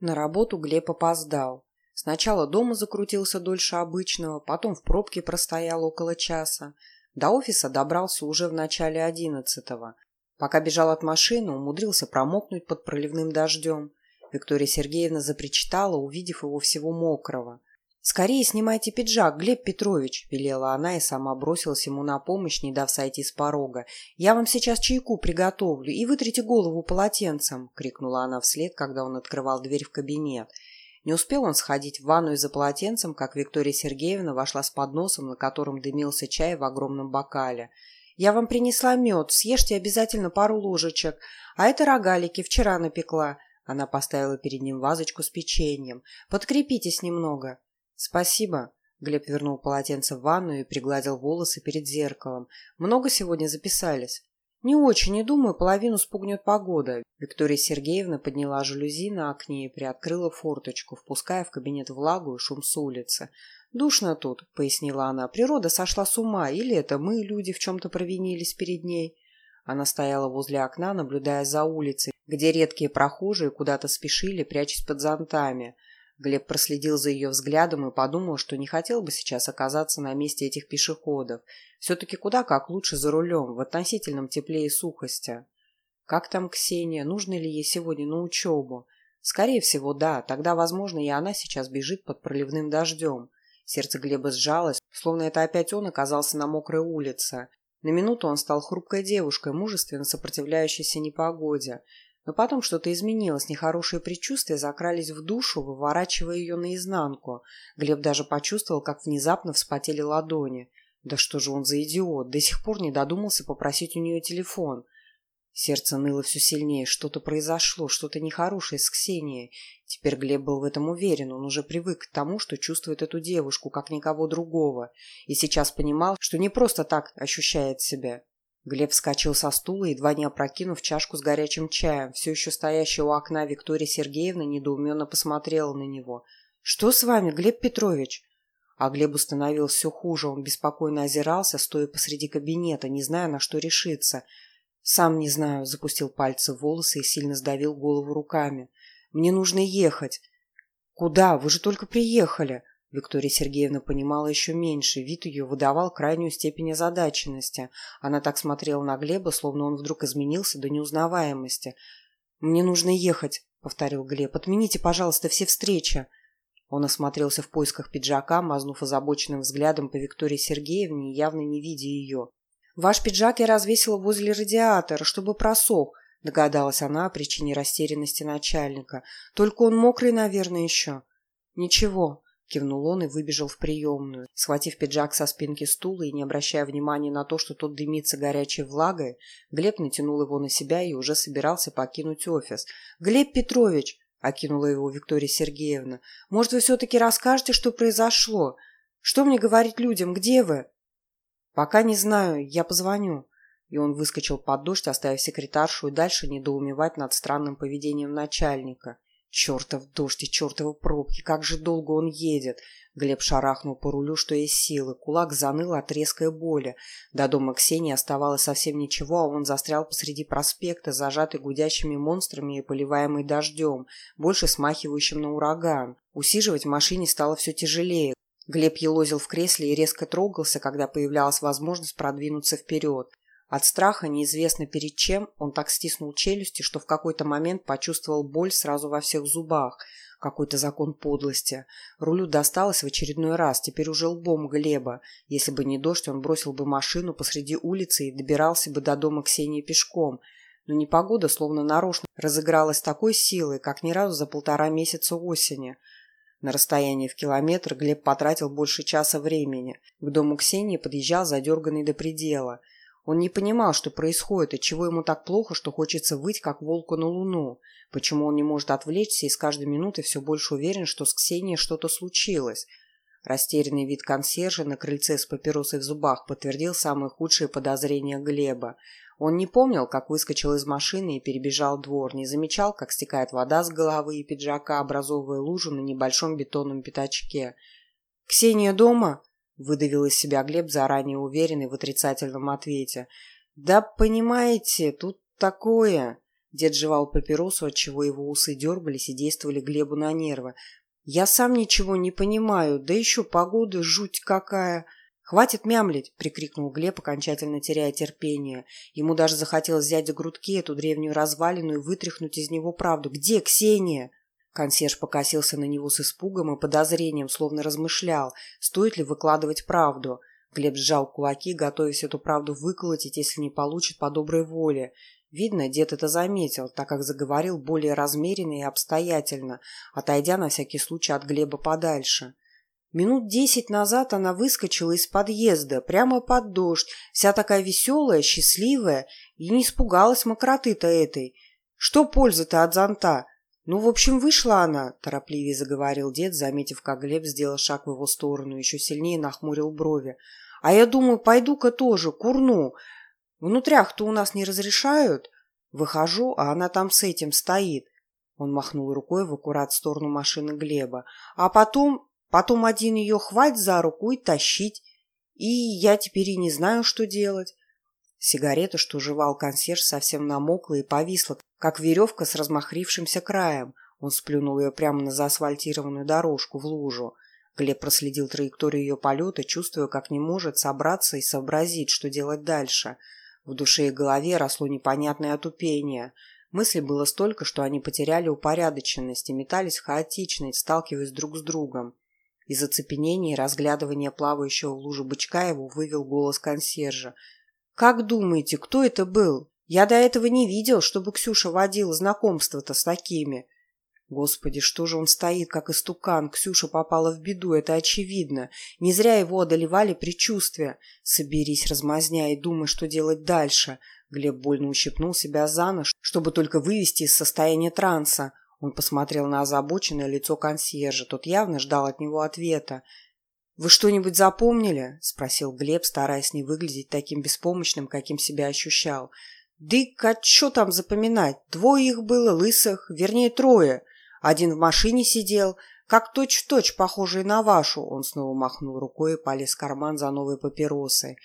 На работу Глеб опоздал. Сначала дома закрутился дольше обычного, потом в пробке простоял около часа. До офиса добрался уже в начале одиннадцатого. Пока бежал от машины, умудрился промокнуть под проливным дождем. Виктория Сергеевна запричитала, увидев его всего мокрого. «Скорее снимайте пиджак, Глеб Петрович!» – велела она и сама бросилась ему на помощь, не дав сойти с порога. «Я вам сейчас чайку приготовлю и вытрите голову полотенцем!» – крикнула она вслед, когда он открывал дверь в кабинет. Не успел он сходить в ванную за полотенцем, как Виктория Сергеевна вошла с подносом, на котором дымился чай в огромном бокале. «Я вам принесла мед, съешьте обязательно пару ложечек. А это рогалики, вчера напекла». Она поставила перед ним вазочку с печеньем. «Подкрепитесь немного». «Спасибо». Глеб вернул полотенце в ванную и пригладил волосы перед зеркалом. «Много сегодня записались?» «Не очень, не думаю, половину спугнет погода». Виктория Сергеевна подняла жалюзи на окне и приоткрыла форточку, впуская в кабинет влагу и шум с улицы. «Душно тут», — пояснила она. «Природа сошла с ума, или это мы, люди, в чем-то провинились перед ней?» Она стояла возле окна, наблюдая за улицей, где редкие прохожие куда-то спешили, прячась под зонтами — Глеб проследил за ее взглядом и подумал, что не хотел бы сейчас оказаться на месте этих пешеходов. Все-таки куда как лучше за рулем, в относительном тепле и сухости. Как там Ксения? Нужно ли ей сегодня на учебу? Скорее всего, да. Тогда, возможно, и она сейчас бежит под проливным дождем. Сердце Глеба сжалось, словно это опять он оказался на мокрой улице. На минуту он стал хрупкой девушкой, мужественно сопротивляющейся непогоде. Но потом что-то изменилось, нехорошие предчувствия закрались в душу, выворачивая ее наизнанку. Глеб даже почувствовал, как внезапно вспотели ладони. Да что же он за идиот, до сих пор не додумался попросить у нее телефон. Сердце ныло все сильнее, что-то произошло, что-то нехорошее с Ксенией. Теперь Глеб был в этом уверен, он уже привык к тому, что чувствует эту девушку, как никого другого, и сейчас понимал, что не просто так ощущает себя. Глеб вскочил со стула, едва не опрокинув чашку с горячим чаем. Все еще стоящая у окна Виктория Сергеевна недоуменно посмотрела на него. «Что с вами, Глеб Петрович?» А Глебу становилось все хуже. Он беспокойно озирался, стоя посреди кабинета, не зная, на что решиться. «Сам не знаю», — запустил пальцы в волосы и сильно сдавил голову руками. «Мне нужно ехать». «Куда? Вы же только приехали». Виктория Сергеевна понимала еще меньше, вид ее выдавал крайнюю степень озадаченности. Она так смотрела на Глеба, словно он вдруг изменился до неузнаваемости. «Мне нужно ехать», — повторил Глеб. «Отмените, пожалуйста, все встречи». Он осмотрелся в поисках пиджака, мазнув озабоченным взглядом по Виктории Сергеевне, явно не видя ее. «Ваш пиджак я развесила возле радиатора, чтобы просох», — догадалась она о причине растерянности начальника. «Только он мокрый, наверное, еще». «Ничего», Кивнул он и выбежал в приемную. Схватив пиджак со спинки стула и не обращая внимания на то, что тот дымится горячей влагой, Глеб натянул его на себя и уже собирался покинуть офис. «Глеб Петрович!» — окинула его Виктория Сергеевна. «Может, вы все-таки расскажете, что произошло? Что мне говорить людям? Где вы?» «Пока не знаю. Я позвоню». И он выскочил под дождь, оставив секретаршу и дальше недоумевать над странным поведением начальника. Чертов дождь и чертовы пробки, как же долго он едет. Глеб шарахнул по рулю, что есть силы. Кулак заныл от резкой боли. До дома Ксении оставалось совсем ничего, а он застрял посреди проспекта, зажатый гудящими монстрами и поливаемый дождем, больше смахивающим на ураган. Усиживать в машине стало все тяжелее. Глеб елозил в кресле и резко трогался, когда появлялась возможность продвинуться вперед. От страха, неизвестно перед чем, он так стиснул челюсти, что в какой-то момент почувствовал боль сразу во всех зубах. Какой-то закон подлости. Рулю досталось в очередной раз, теперь уже лбом Глеба. Если бы не дождь, он бросил бы машину посреди улицы и добирался бы до дома Ксении пешком. Но непогода словно нарочно разыгралась такой силой, как ни разу за полтора месяца осени. На расстоянии в километр Глеб потратил больше часа времени. К дому Ксении подъезжал задерганный до предела – он не понимал, что происходит, и чего ему так плохо, что хочется выть, как волку на луну. Почему он не может отвлечься и с каждой минутой все больше уверен, что с Ксенией что-то случилось. Растерянный вид консьержа на крыльце с папиросой в зубах подтвердил самые худшие подозрения Глеба. Он не помнил, как выскочил из машины и перебежал двор, не замечал, как стекает вода с головы и пиджака, образовывая лужу на небольшом бетонном пятачке. «Ксения дома?» Выдавил из себя Глеб, заранее уверенный в отрицательном ответе. «Да понимаете, тут такое...» Дед жевал папиросу, отчего его усы дергались и действовали Глебу на нервы. «Я сам ничего не понимаю, да еще погода жуть какая!» «Хватит мямлить!» – прикрикнул Глеб, окончательно теряя терпение. Ему даже захотелось взять за грудки эту древнюю развалину и вытряхнуть из него правду. «Где Ксения?» Консьерж покосился на него с испугом и подозрением, словно размышлял, стоит ли выкладывать правду. Глеб сжал кулаки, готовясь эту правду выколотить, если не получит по доброй воле. Видно, дед это заметил, так как заговорил более размеренно и обстоятельно, отойдя на всякий случай от Глеба подальше. Минут десять назад она выскочила из подъезда, прямо под дождь, вся такая веселая, счастливая, и не испугалась мокроты-то этой. Что пользы-то от зонта? Ну, в общем, вышла она, торопливее заговорил дед, заметив, как Глеб сделал шаг в его сторону, еще сильнее нахмурил брови. А я думаю, пойду-ка тоже, курну. Внутрях-то у нас не разрешают. Выхожу, а она там с этим стоит. Он махнул рукой в аккурат сторону машины Глеба. А потом Потом один ее хватит за руку и тащить. И я теперь и не знаю, что делать. Сигарета, что жевал консьерж, совсем намокла и повисла, как веревка с размахрившимся краем. Он сплюнул ее прямо на заасфальтированную дорожку в лужу. Глеб проследил траекторию ее полета, чувствуя, как не может собраться и сообразить, что делать дальше. В душе и голове росло непонятное отупение. Мыслей было столько, что они потеряли упорядоченность и метались хаотично, сталкиваясь друг с другом. Из оцепенения и разглядывания плавающего в луже бычка его вывел голос консьержа. «Как думаете, кто это был? Я до этого не видел, чтобы Ксюша водила знакомство-то с такими». Господи, что же он стоит, как истукан? Ксюша попала в беду, это очевидно. Не зря его одолевали предчувствия. Соберись, размазня, и думай, что делать дальше. Глеб больно ущипнул себя за нос, чтобы только вывести из состояния транса. Он посмотрел на озабоченное лицо консьержа. Тот явно ждал от него ответа. «Вы что-нибудь запомнили?» – спросил Глеб, стараясь не выглядеть таким беспомощным, каким себя ощущал. «Дык, а что там запоминать? Двое их было, лысых, вернее, трое. Один в машине сидел, как точь-в-точь, -точь, похожий на вашу». Он снова махнул рукой и полез в карман за новой папиросой.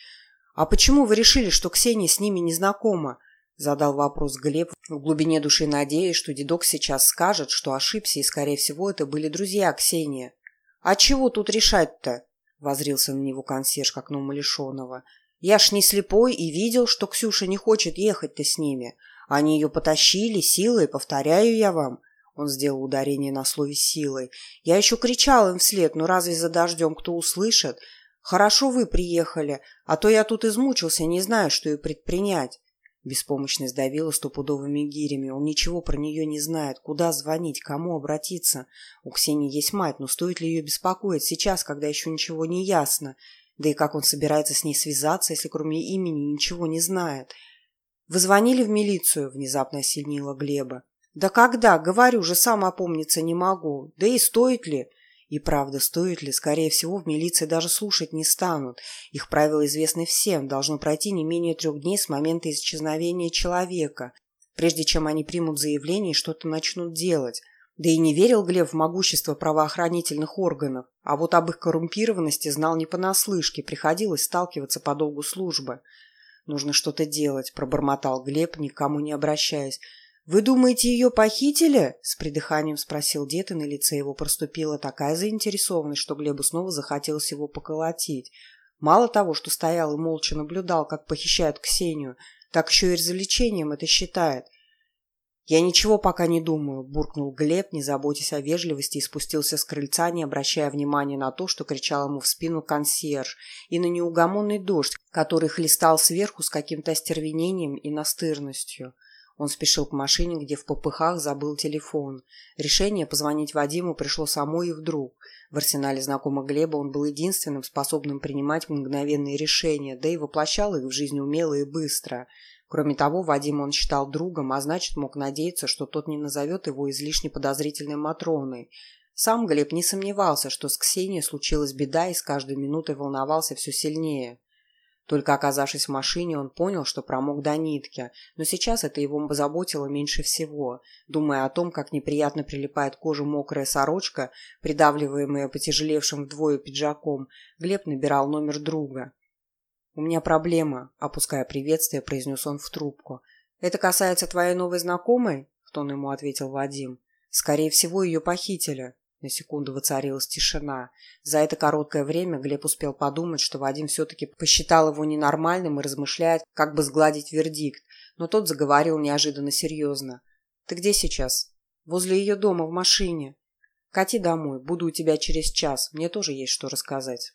«А почему вы решили, что Ксения с ними не знакома?» Задал вопрос Глеб, в глубине души надеясь, что дедок сейчас скажет, что ошибся, и, скорее всего, это были друзья Ксении. «А чего тут решать-то?» – возрился на него консьерж, как на умалишенного. «Я ж не слепой и видел, что Ксюша не хочет ехать-то с ними. Они ее потащили силой, повторяю я вам». Он сделал ударение на слове «силой». «Я еще кричал им вслед, но разве за дождем кто услышит? Хорошо вы приехали, а то я тут измучился, не знаю, что и предпринять». Беспомощность давила стопудовыми гирями. Он ничего про нее не знает. Куда звонить? Кому обратиться? У Ксении есть мать, но стоит ли ее беспокоить сейчас, когда еще ничего не ясно? Да и как он собирается с ней связаться, если кроме имени ничего не знает? «Вы звонили в милицию?» – внезапно осенила Глеба. «Да когда? Говорю же, сам опомниться не могу. Да и стоит ли?» И правда, стоит ли? Скорее всего, в милиции даже слушать не станут. Их правила известны всем. Должно пройти не менее трех дней с момента исчезновения человека, прежде чем они примут заявление и что-то начнут делать. Да и не верил Глеб в могущество правоохранительных органов, а вот об их коррумпированности знал не понаслышке, приходилось сталкиваться по долгу службы. «Нужно что-то делать», – пробормотал Глеб, никому не обращаясь. «Вы думаете, ее похитили?» – с придыханием спросил дед, и на лице его проступила такая заинтересованность, что Глебу снова захотелось его поколотить. Мало того, что стоял и молча наблюдал, как похищают Ксению, так еще и развлечением это считает. «Я ничего пока не думаю», – буркнул Глеб, не заботясь о вежливости, и спустился с крыльца, не обращая внимания на то, что кричал ему в спину консьерж, и на неугомонный дождь, который хлестал сверху с каким-то остервенением и настырностью. Он спешил к машине, где в попыхах забыл телефон. Решение позвонить Вадиму пришло само и вдруг. В арсенале знакомых Глеба он был единственным, способным принимать мгновенные решения, да и воплощал их в жизнь умело и быстро. Кроме того, Вадима он считал другом, а значит мог надеяться, что тот не назовет его излишне подозрительной Матроной. Сам Глеб не сомневался, что с Ксенией случилась беда и с каждой минутой волновался все сильнее. Только оказавшись в машине, он понял, что промок до нитки, но сейчас это его заботило меньше всего. Думая о том, как неприятно прилипает к коже мокрая сорочка, придавливаемая потяжелевшим вдвое пиджаком, Глеб набирал номер друга. «У меня проблема», — опуская приветствие, произнес он в трубку. «Это касается твоей новой знакомой?» – в тон ему ответил Вадим. «Скорее всего, ее похитили». На секунду воцарилась тишина. За это короткое время Глеб успел подумать, что Вадим все-таки посчитал его ненормальным и размышляет, как бы сгладить вердикт. Но тот заговорил неожиданно серьезно. «Ты где сейчас?» «Возле ее дома, в машине». «Кати домой. Буду у тебя через час. Мне тоже есть что рассказать».